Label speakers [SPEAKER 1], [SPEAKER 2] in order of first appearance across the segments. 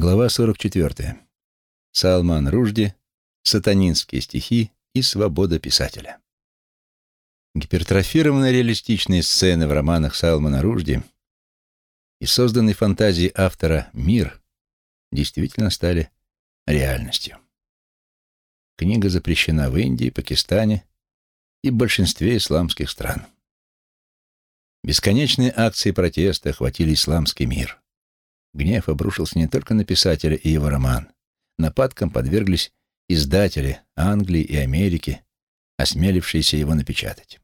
[SPEAKER 1] Глава 44. Салман Ружди, сатанинские стихи и свобода писателя. Гипертрофированные реалистичные сцены в романах Салмана Ружди и созданный фантазией автора мир действительно стали реальностью. Книга запрещена в Индии, Пакистане и большинстве исламских стран. Бесконечные акции протеста охватили исламский мир. Гнев обрушился не только на писателя и его роман. Нападкам подверглись издатели Англии и Америки, осмелившиеся его напечатать.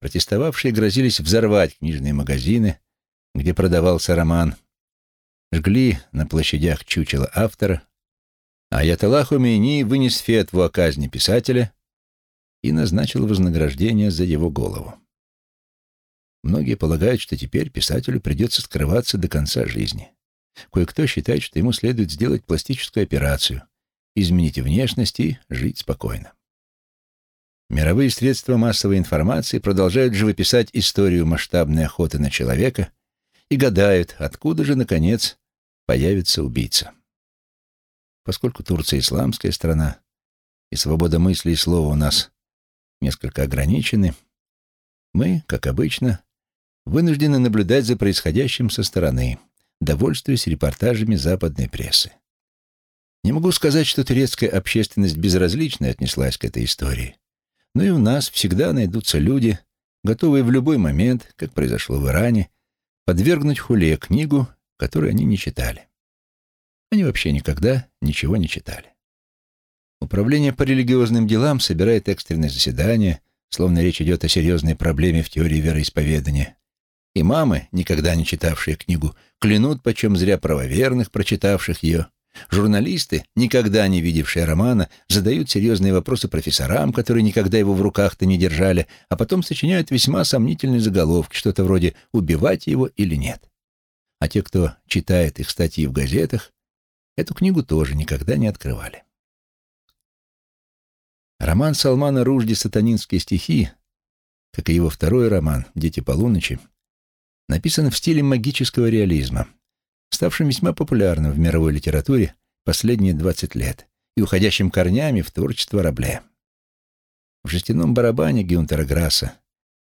[SPEAKER 1] Протестовавшие грозились взорвать книжные магазины, где продавался роман, жгли на площадях чучело автора, а Аятолла Хомейни вынес фетву о казни писателя и назначил вознаграждение за его голову. Многие полагают, что теперь писателю придется скрываться до конца жизни. Кое-кто считает, что ему следует сделать пластическую операцию, изменить внешность и жить спокойно. Мировые средства массовой информации продолжают живописать историю масштабной охоты на человека и гадают, откуда же, наконец, появится убийца. Поскольку Турция исламская страна, и свобода мысли и слова у нас несколько ограничены, мы, как обычно, вынуждены наблюдать за происходящим со стороны, довольствуясь репортажами западной прессы. Не могу сказать, что турецкая общественность безразлично отнеслась к этой истории, но и у нас всегда найдутся люди, готовые в любой момент, как произошло в Иране, подвергнуть хуле книгу, которую они не читали. Они вообще никогда ничего не читали. Управление по религиозным делам собирает экстренное заседание, словно речь идет о серьезной проблеме в теории вероисповедания, и мамы, никогда не читавшие книгу, клянут почем зря правоверных, прочитавших ее. Журналисты, никогда не видевшие романа, задают серьезные вопросы профессорам, которые никогда его в руках-то не держали, а потом сочиняют весьма сомнительные заголовки, что-то вроде «убивать его или нет». А те, кто читает их статьи в газетах, эту книгу тоже никогда не открывали. Роман Салмана Ружди «Сатанинские стихи», как и его второй роман «Дети полуночи», написан в стиле магического реализма, ставшим весьма популярным в мировой литературе последние 20 лет и уходящим корнями в творчество Рабле. В «Жестяном барабане» Гюнтера Грасса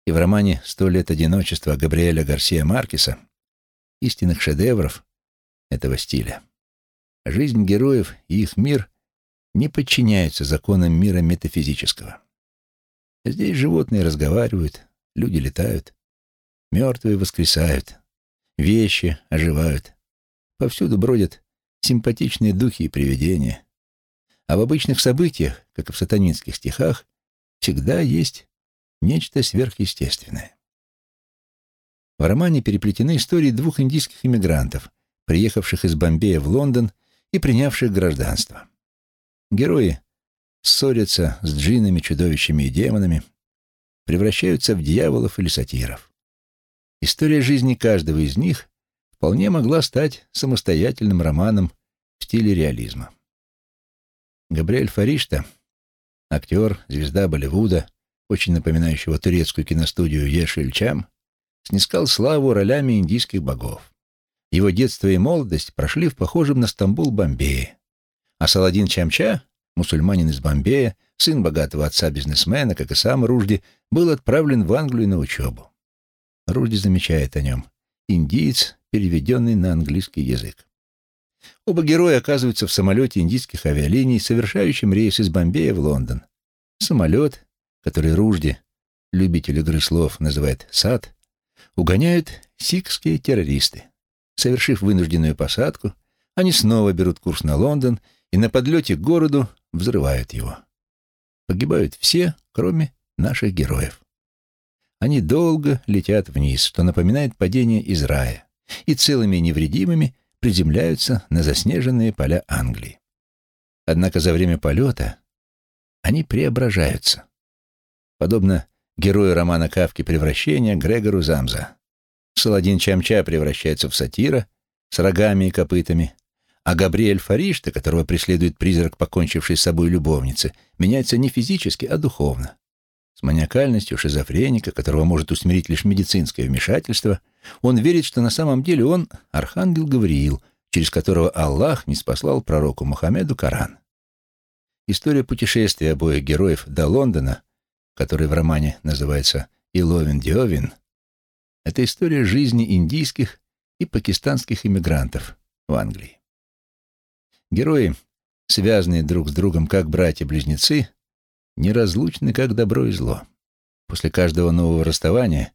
[SPEAKER 1] и в романе «Сто лет одиночества» Габриэля Гарсия Маркеса истинных шедевров этого стиля. Жизнь героев и их мир не подчиняются законам мира метафизического. Здесь животные разговаривают, люди летают, Мертвые воскресают, вещи оживают. Повсюду бродят симпатичные духи и привидения. А в обычных событиях, как и в сатанинских стихах, всегда есть нечто сверхъестественное. В романе переплетены истории двух индийских иммигрантов, приехавших из Бомбея в Лондон и принявших гражданство. Герои ссорятся с джинами, чудовищами и демонами, превращаются в дьяволов или сатиров. История жизни каждого из них вполне могла стать самостоятельным романом в стиле реализма. Габриэль Фаришта, актер, звезда Болливуда, очень напоминающего турецкую киностудию Ешильчам, снискал славу ролями индийских богов. Его детство и молодость прошли в похожем на Стамбул Бомбее. А Саладин Чамча, мусульманин из Бомбея, сын богатого отца-бизнесмена, как и сам Ружди, был отправлен в Англию на учебу. Руди замечает о нем. Индиец, переведенный на английский язык. Оба героя оказываются в самолете индийских авиалиний, совершающем рейс из Бомбея в Лондон. Самолет, который Ружди, любитель игры слов, называет «сад», угоняют сикские террористы. Совершив вынужденную посадку, они снова берут курс на Лондон и на подлете к городу взрывают его. Погибают все, кроме наших героев. Они долго летят вниз, что напоминает падение из рая, и целыми невредимыми приземляются на заснеженные поля Англии. Однако за время полета они преображаются. Подобно герою романа Кавки «Превращение» Грегору Замза. Саладин Чамча превращается в сатира с рогами и копытами, а Габриэль Фаришта, которого преследует призрак покончившей с собой любовницы, меняется не физически, а духовно. С маниакальностью шизофреника, которого может усмирить лишь медицинское вмешательство, он верит, что на самом деле он — архангел Гавриил, через которого Аллах не спаслал пророку Мухаммеду Коран. История путешествия обоих героев до Лондона, который в романе называется «Иловин Диовин», это история жизни индийских и пакистанских иммигрантов в Англии. Герои, связанные друг с другом как братья-близнецы, неразлучны как добро и зло. После каждого нового расставания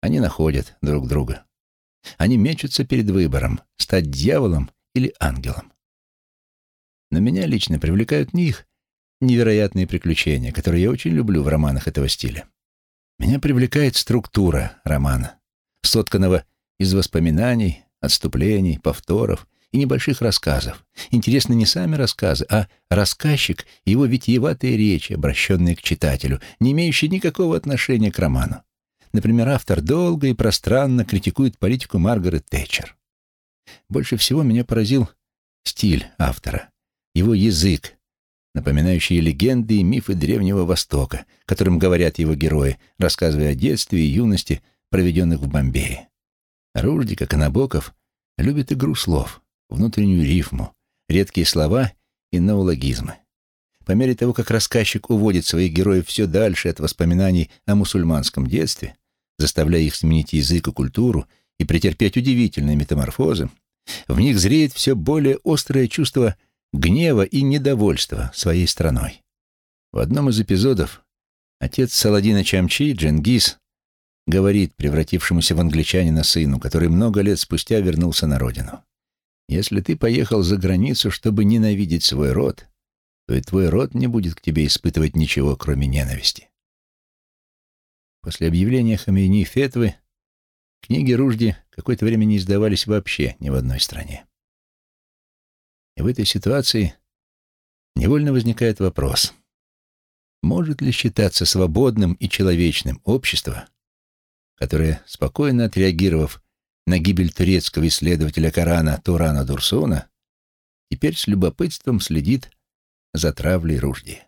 [SPEAKER 1] они находят друг друга. Они мечутся перед выбором — стать дьяволом или ангелом. Но меня лично привлекают не их невероятные приключения, которые я очень люблю в романах этого стиля. Меня привлекает структура романа, сотканного из воспоминаний, отступлений, повторов и небольших рассказов. Интересны не сами рассказы, а рассказчик и его витиеватые речи, обращенные к читателю, не имеющие никакого отношения к роману. Например, автор долго и пространно критикует политику Маргарет Тэтчер. Больше всего меня поразил стиль автора, его язык, напоминающий легенды и мифы Древнего Востока, которым говорят его герои, рассказывая о детстве и юности, проведенных в Бомбее. Ружди, как и Набоков, любит игру слов, внутреннюю рифму, редкие слова и неологизмы. По мере того, как рассказчик уводит своих героев все дальше от воспоминаний о мусульманском детстве, заставляя их сменить язык и культуру и претерпеть удивительные метаморфозы, в них зреет все более острое чувство гнева и недовольства своей страной. В одном из эпизодов отец Саладина Чамчи, Дженгиз, говорит превратившемуся в англичанина сыну, который много лет спустя вернулся на родину. «Если ты поехал за границу, чтобы ненавидеть свой род, то и твой род не будет к тебе испытывать ничего, кроме ненависти». После объявления Хамейни Фетвы книги Ружди какое-то время не издавались вообще ни в одной стране. И в этой ситуации невольно возникает вопрос, может ли считаться свободным и человечным общество, которое, спокойно отреагировав на гибель турецкого исследователя Корана Турана Дурсона, теперь с любопытством следит за травлей Ружди.